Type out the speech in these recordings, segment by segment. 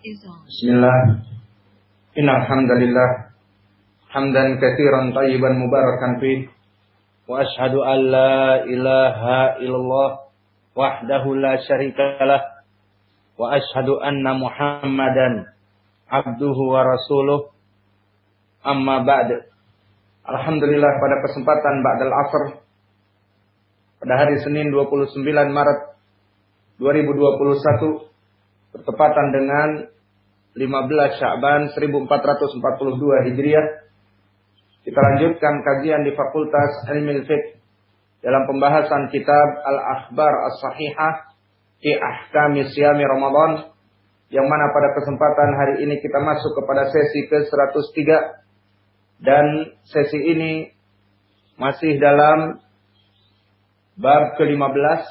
Bismillah. Inna alhamdulillah. hamdan kathiran tayyiban mubarakan fi. Wa ashadu an la ilaha illallah wahdahu la syarikalah wa ashadu anna muhammadan abduhu wa rasuluh. Amma ba'd. Alhamdulillah pada kesempatan ba'dal asr pada hari Senin 29 Maret 2021 bertepatan dengan 15 Sya'ban 1442 Hijriah. Kita lanjutkan kajian di Fakultas Ilmu Fiqh dalam pembahasan kitab Al-Akhbar As-Sahihah fi Ahkami Siyami Ramadan yang mana pada kesempatan hari ini kita masuk kepada sesi ke-103 dan sesi ini masih dalam bab ke-15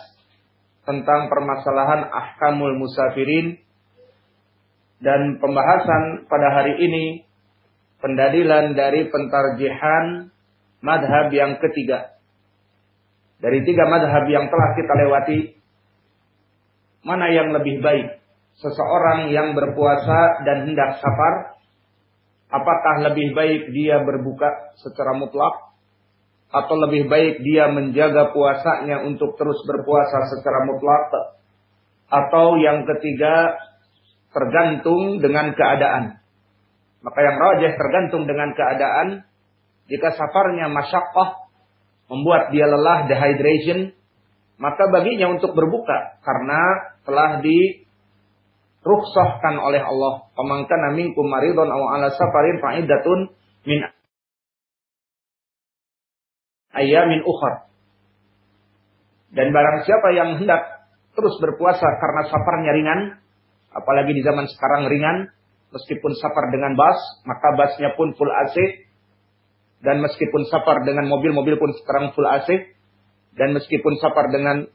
tentang permasalahan ahkamul musafirin dan pembahasan pada hari ini pendalilan dari pentarjihan madhab yang ketiga. Dari tiga madhab yang telah kita lewati, mana yang lebih baik? Seseorang yang berpuasa dan hendak safar, apakah lebih baik dia berbuka secara mutlak atau lebih baik dia menjaga puasanya untuk terus berpuasa secara mutlak. Atau yang ketiga tergantung dengan keadaan. Maka yang rajih tergantung dengan keadaan. Jika safarnya masyakkah membuat dia lelah dehydration maka baginya untuk berbuka. Karena telah di rukhsahkan oleh Allah. Pemangkana minkum maridun aw ala safarin fa'idatun min ayamin ukhar. Dan barang siapa yang hendak terus berpuasa karena safarnya ringan, apalagi di zaman sekarang ringan, meskipun safar dengan bas, maka basnya pun full AC, dan meskipun safar dengan mobil, mobil pun sekarang full AC, dan meskipun safar dengan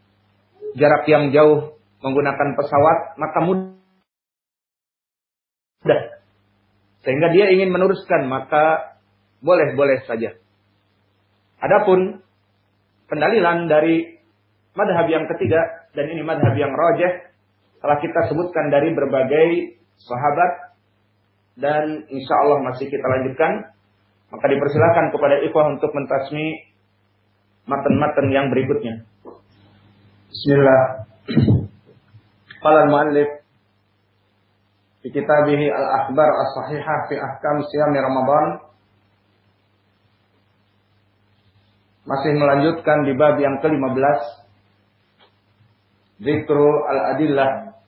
jarak yang jauh menggunakan pesawat, maka mudah. Sehingga dia ingin meneruskan, maka boleh-boleh saja. Adapun pendalilan dari madhab yang ketiga dan ini madhab yang rojeh telah kita sebutkan dari berbagai sahabat dan insya Allah masih kita lanjutkan. Maka dipersilakan kepada ikhwah untuk mentasmi matan-matan yang berikutnya. Bismillah. Qala al-muallif fi kitabih al-akhbar as-sahihah fi ahkam siyam Ramadan Masih melanjutkan di bab yang ke-15. Zikru al-adillah.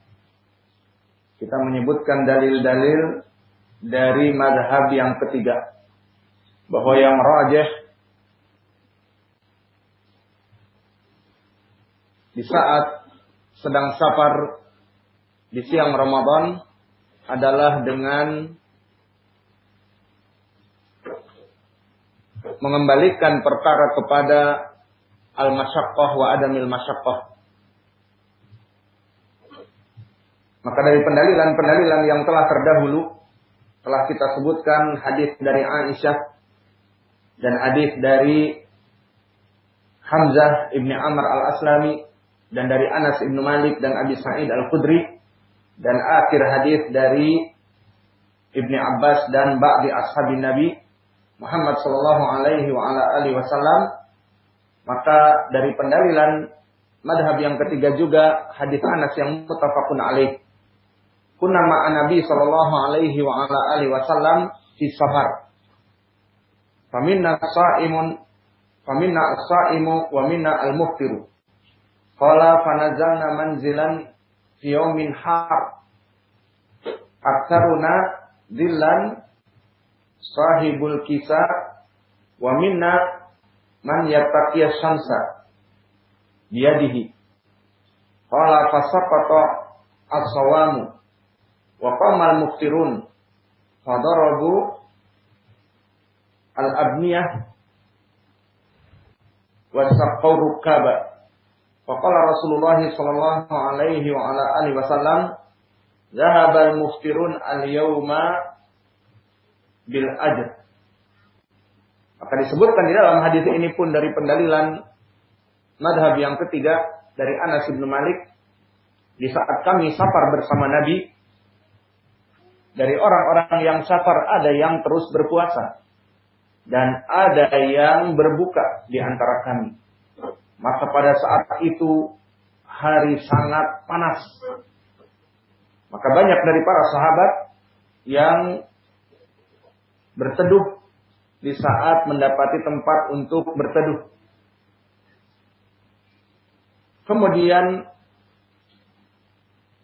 Kita menyebutkan dalil-dalil dari madhab yang ketiga. Bahwa yang rajah di saat sedang safar di siang Ramadan adalah dengan mengembalikan perkara kepada al-masyaqqah wa adamil masyaqqah. Maka dari pendalilan-pendalilan yang telah terdahulu telah kita sebutkan hadis dari Aisyah dan hadis dari Hamzah ibni Amr al-Aslami dan dari Anas ibnu Malik dan Abi Sa'id al-Khudri dan akhir hadis dari Ibni Abbas dan ba'di ashabin Nabi Muhammad Shallallahu Alaihi wa ala alihi Wasallam maka dari pendalilan madhab yang ketiga juga hadis Anas yang mutafakun alaih. Kunna ma'an Nabi Shallallahu Alaihi wa ala alihi Wasallam di safar. Faminna sa'imun faminna as-sa'imu wa minna al-muftiru. Qala fanazalna manzilan fi yawmin har. Aktsaruna dillan sahibul kisah wa minna man yattaqiya syamsa biyadihi qala fasaqata as-sawamu wa qamal muftirun fadarabu al-abniyah wa saqqaw rukaba. Faqala Rasulullah sallallahu alaihi wa ala alihi wasallam Zahaba al-muftirun al-yawma bil ajr. Maka disebutkan di dalam hadis ini pun dari pendalilan madhab yang ketiga dari Anas bin Malik di saat kami safar bersama Nabi dari orang-orang yang safar ada yang terus berpuasa dan ada yang berbuka di antara kami. Maka pada saat itu hari sangat panas. Maka banyak dari para sahabat yang berteduh di saat mendapati tempat untuk berteduh. Kemudian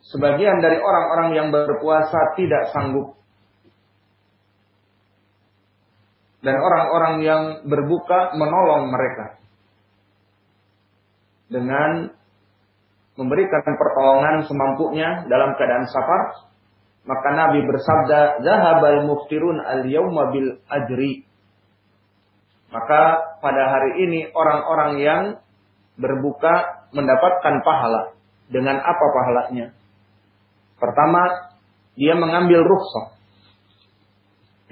sebagian dari orang-orang yang berpuasa tidak sanggup. Dan orang-orang yang berbuka menolong mereka. Dengan memberikan pertolongan semampunya dalam keadaan safar. Maka Nabi bersabda, Zahabal muftirun al-yawma bil ajri. Maka pada hari ini orang-orang yang berbuka mendapatkan pahala. Dengan apa pahalanya? Pertama, dia mengambil rukhsah.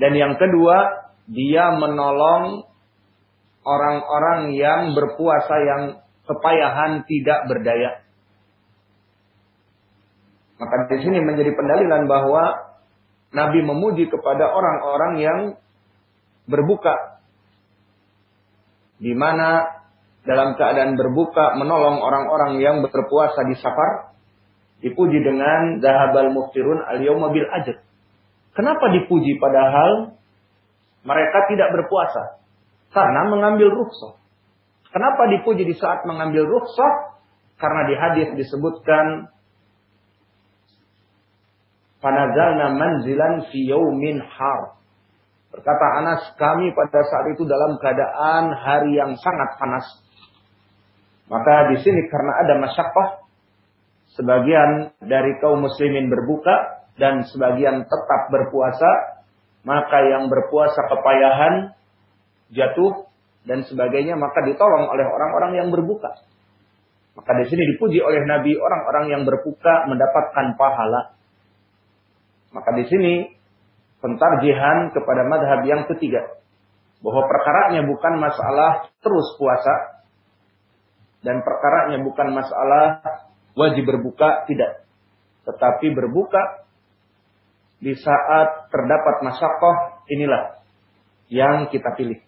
Dan yang kedua, dia menolong orang-orang yang berpuasa yang kepayahan tidak berdaya. Maka di sini menjadi pendalilan bahwa Nabi memuji kepada orang-orang yang berbuka. Di mana dalam keadaan berbuka menolong orang-orang yang berpuasa di safar Dipuji dengan zahabal muftirun al bil ajr. Kenapa dipuji padahal mereka tidak berpuasa? Karena mengambil rukhsah. Kenapa dipuji di saat mengambil rukhsah? Karena di hadis disebutkan Panazalna manzilan fi yaumin har. Berkata Anas, kami pada saat itu dalam keadaan hari yang sangat panas. Maka di sini karena ada masyakkah, sebagian dari kaum muslimin berbuka dan sebagian tetap berpuasa, maka yang berpuasa kepayahan jatuh dan sebagainya maka ditolong oleh orang-orang yang berbuka. Maka di sini dipuji oleh Nabi orang-orang yang berbuka mendapatkan pahala. Maka di sini pentarjihan kepada madhab yang ketiga. Bahwa perkaranya bukan masalah terus puasa. Dan perkaranya bukan masalah wajib berbuka tidak. Tetapi berbuka di saat terdapat masyakoh inilah yang kita pilih.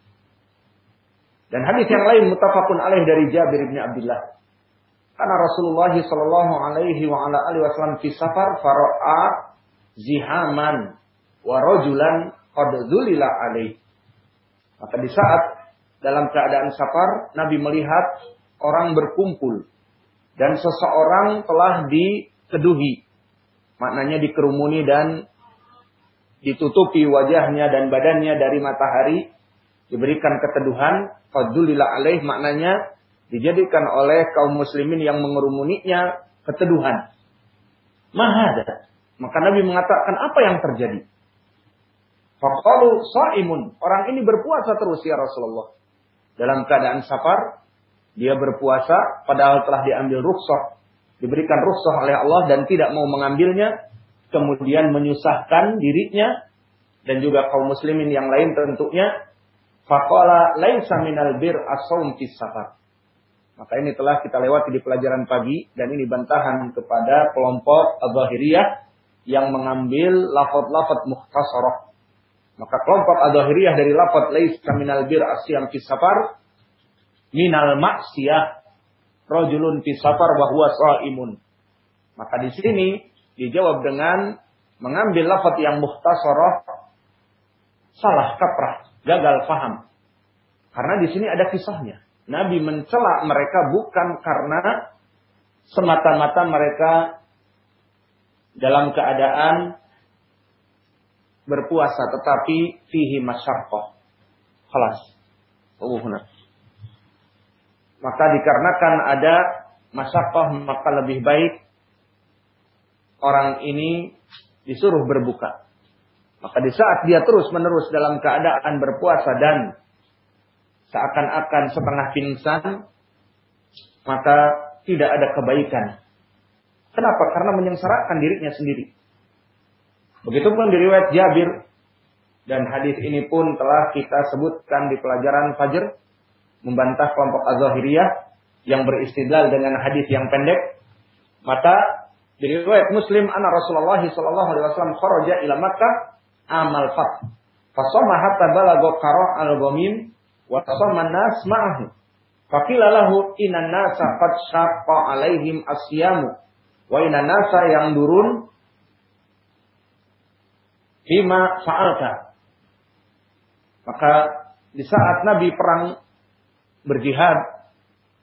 Dan hadis yang lain mutafakun alaih dari Jabir bin Abdullah. Karena Rasulullah Shallallahu Alaihi Wasallam fi safar faro'a zihaman wa rojulan qad alaih. Maka di saat dalam keadaan safar Nabi melihat orang berkumpul dan seseorang telah dikeduhi. Maknanya dikerumuni dan ditutupi wajahnya dan badannya dari matahari, diberikan keteduhan, fadulillah alaih maknanya dijadikan oleh kaum muslimin yang mengerumuninya keteduhan. Mahada. Maka Nabi mengatakan apa yang terjadi? Faqalu sa'imun. Orang ini berpuasa terus ya Rasulullah. Dalam keadaan safar, dia berpuasa padahal telah diambil rukhsah, diberikan rukhsah oleh Allah dan tidak mau mengambilnya, kemudian menyusahkan dirinya dan juga kaum muslimin yang lain tentunya. Faqala laisa minal bir as-saum safar. Maka ini telah kita lewati di pelajaran pagi dan ini bantahan kepada kelompok Al-Zahiriyah yang mengambil lafad-lafad muhtasarah. Maka kelompok Al-Zahiriyah dari lafad laisa minal bir as-siyam safar minal maksiyah rajulun fi safar wa huwa shaimun. Maka di sini dijawab dengan mengambil lafaz yang muhtasarah salah kaprah, gagal faham. Karena di sini ada kisahnya. Nabi mencela mereka bukan karena semata-mata mereka dalam keadaan berpuasa tetapi fihi masyaqqah. Kelas. Oh, maka dikarenakan ada masakoh maka lebih baik orang ini disuruh berbuka. Maka di saat dia terus menerus dalam keadaan berpuasa dan seakan-akan setengah pingsan, maka tidak ada kebaikan. Kenapa? Karena menyengsarakan dirinya sendiri. Begitupun di riwayat Jabir dan hadis ini pun telah kita sebutkan di pelajaran Fajr membantah kelompok Az-Zahiriyah yang beristidlal dengan hadis yang pendek, maka Di riwayat Muslim, anna Rasulullah sallallahu alaihi wasallam kharaja ila Makkah amal fath. Fasoma hatta balago qara al-ghamim wa tasama nas ma'ahu. Faqila lahu inna nasa alaihim asyamu wa inna nasa yang durun bima fa'alta. Maka di saat Nabi perang berjihad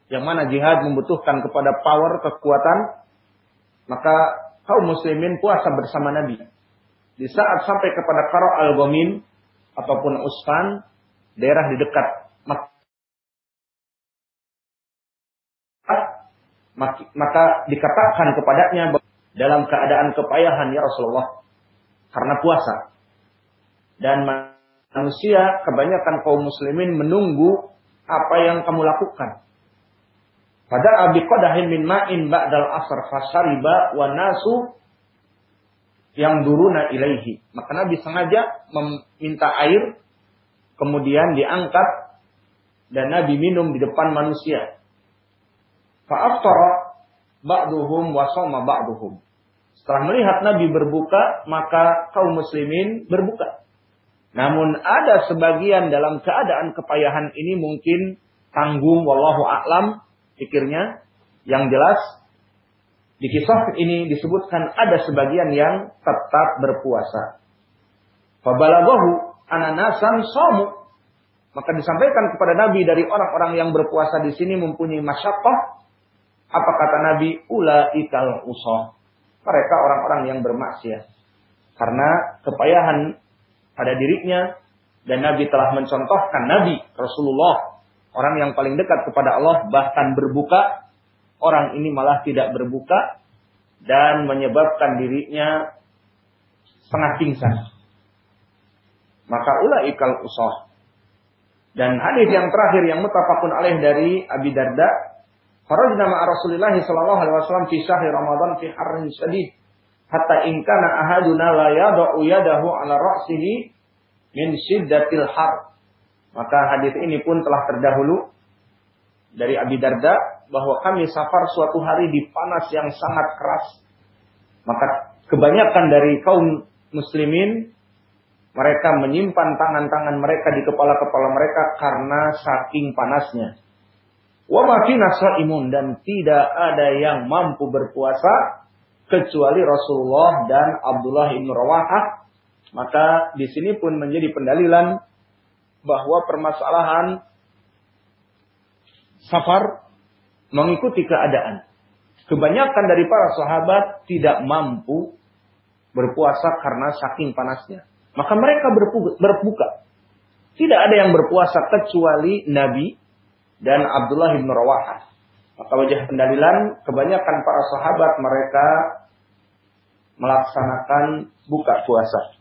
yang mana jihad membutuhkan kepada power kekuatan maka kaum muslimin puasa bersama Nabi. Di saat sampai kepada Karo al-Gomin ataupun Usfan, daerah di dekat Makkah, maka dikatakan kepadanya dalam keadaan kepayahan ya Rasulullah karena puasa. Dan manusia kebanyakan kaum muslimin menunggu apa yang kamu lakukan. Pada abi qadahin min ma'in ba'dal asr fasariba wa nasu yang duruna ilaihi. Maka Nabi sengaja meminta air, kemudian diangkat, dan Nabi minum di depan manusia. Fa'aftara ba'duhum wa soma ba'duhum. Setelah melihat Nabi berbuka, maka kaum muslimin berbuka. Namun ada sebagian dalam keadaan kepayahan ini mungkin tanggung wallahu a'lam pikirnya yang jelas di kisah ini disebutkan ada sebagian yang tetap berpuasa. Fabalagahu ananasan somu. Maka disampaikan kepada Nabi dari orang-orang yang berpuasa di sini mempunyai masyakoh. Apa kata Nabi? Ula ikal usoh. Mereka orang-orang yang bermaksiat. Karena kepayahan pada dirinya. Dan Nabi telah mencontohkan Nabi Rasulullah Orang yang paling dekat kepada Allah bahkan berbuka, orang ini malah tidak berbuka dan menyebabkan dirinya setengah pingsan. Maka ulaikal usah. Dan hadis yang terakhir yang mutafakun alaih dari Abi Darda, Kharajna ma'a Rasulillah sallallahu alaihi wasallam fi syahri Ramadan fi harrin syadid hatta in kana ahaduna la yada'u yadahu ala ra'sihi min syiddatil har maka hadis ini pun telah terdahulu dari Abi Darda bahwa kami safar suatu hari di panas yang sangat keras. Maka kebanyakan dari kaum muslimin mereka menyimpan tangan-tangan mereka di kepala-kepala mereka karena saking panasnya. Wa imun dan tidak ada yang mampu berpuasa kecuali Rasulullah dan Abdullah bin Rawahah. Maka di sini pun menjadi pendalilan bahwa permasalahan safar mengikuti keadaan. Kebanyakan dari para sahabat tidak mampu berpuasa karena saking panasnya. Maka mereka berbuka. Tidak ada yang berpuasa kecuali Nabi dan Abdullah bin Rawahah. Maka wajah pendalilan kebanyakan para sahabat mereka melaksanakan buka puasa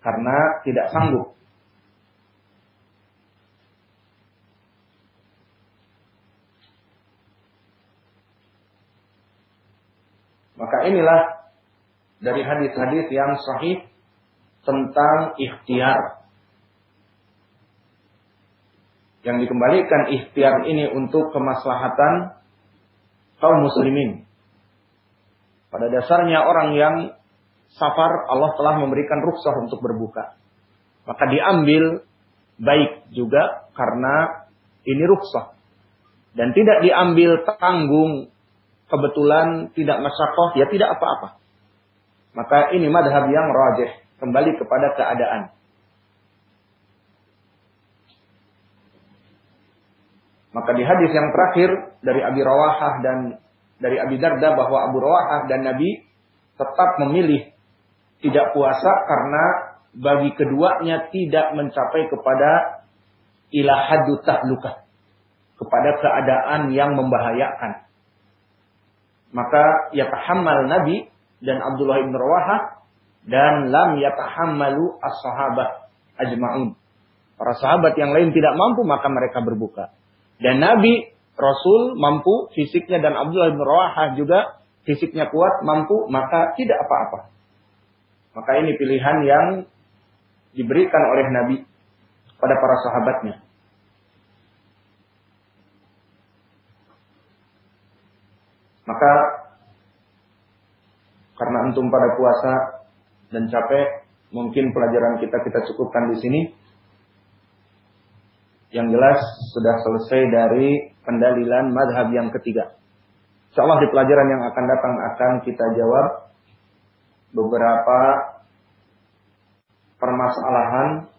karena tidak sanggup Maka inilah dari hadis-hadis yang sahih tentang ikhtiar. Yang dikembalikan ikhtiar ini untuk kemaslahatan kaum muslimin. Pada dasarnya orang yang safar Allah telah memberikan rukhsah untuk berbuka. Maka diambil baik juga karena ini rukhsah. Dan tidak diambil tanggung kebetulan tidak masyakoh, ya tidak apa-apa. Maka ini madhab yang rajih. Kembali kepada keadaan. Maka di hadis yang terakhir dari Abi Rawahah dan dari Abi Darda bahwa Abu Rawahah dan Nabi tetap memilih tidak puasa karena bagi keduanya tidak mencapai kepada ilahadu tahluka. Kepada keadaan yang membahayakan maka yatahammal Nabi dan Abdullah bin Rawaha dan lam yatahammalu as-sahabah ajma'un. Para sahabat yang lain tidak mampu maka mereka berbuka. Dan Nabi Rasul mampu fisiknya dan Abdullah bin Rawaha juga fisiknya kuat mampu maka tidak apa-apa. Maka ini pilihan yang diberikan oleh Nabi pada para sahabatnya. Maka karena antum pada puasa dan capek, mungkin pelajaran kita kita cukupkan di sini. Yang jelas sudah selesai dari pendalilan madhab yang ketiga. Insya Allah di pelajaran yang akan datang akan kita jawab beberapa permasalahan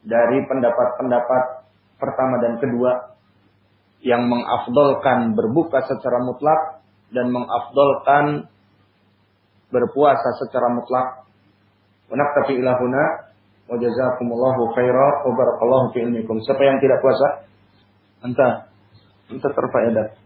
dari pendapat-pendapat pertama dan kedua yang mengafdolkan berbuka secara mutlak dan mengafdolkan berpuasa secara mutlak. tapi ilahuna wa jazakumullahu khaira wa barakallahu fi ilmikum. Siapa yang tidak puasa? Anta. Anta terfaedah.